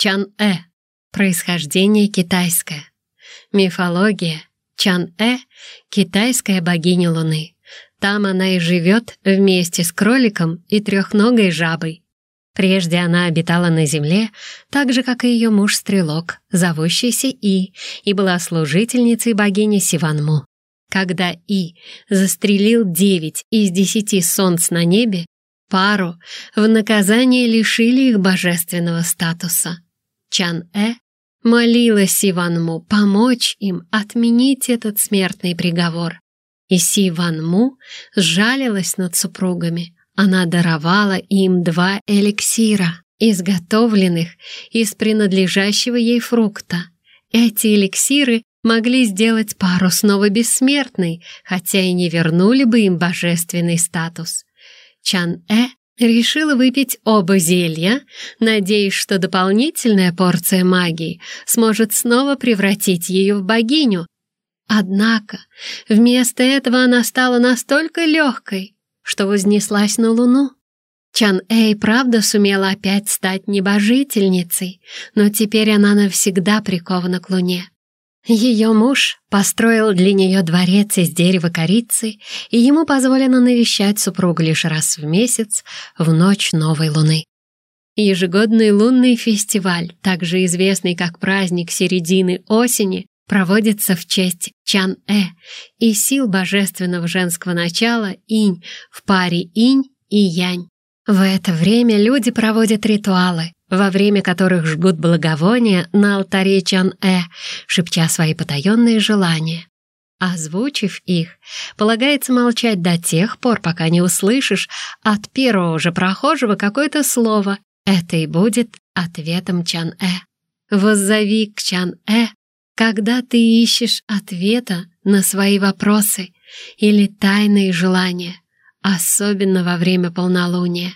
Чан-э. Происхождение китайское. Мифология. Чан-э — китайская богиня Луны. Там она и живет вместе с кроликом и трехногой жабой. Прежде она обитала на земле, так же, как и ее муж-стрелок, зовущийся И, и была служительницей богини Сиванму. Когда И застрелил девять из десяти солнц на небе, пару в наказание лишили их божественного статуса. Чан-э молила Сиванму помочь им отменить этот смертный приговор. И Сиванму сжалилась над супругами. Она даровала им два эликсира, изготовленных из принадлежащего ей фрукта. Эти эликсиры могли сделать пару снова бессмертной, хотя и не вернули бы им божественный статус. Чан-э решила выпить оба зелья, надеясь, что дополнительная порция магии сможет снова превратить ее в богиню. Однако вместо этого она стала настолько легкой, что вознеслась на луну. Чан Эй правда сумела опять стать небожительницей, но теперь она навсегда прикована к луне. Ее муж построил для нее дворец из дерева корицы, и ему позволено навещать супругу лишь раз в месяц, в ночь новой луны. Ежегодный лунный фестиваль, также известный как праздник середины осени, проводится в честь Чан-э и сил божественного женского начала инь в паре инь и янь. В это время люди проводят ритуалы, во время которых жгут благовония на алтаре Чан-э, шепча свои потаенные желания. Озвучив их, полагается молчать до тех пор, пока не услышишь от первого же прохожего какое-то слово. Это и будет ответом Чан-э. Воззови к Чан-э, когда ты ищешь ответа на свои вопросы или тайные желания, особенно во время полнолуния.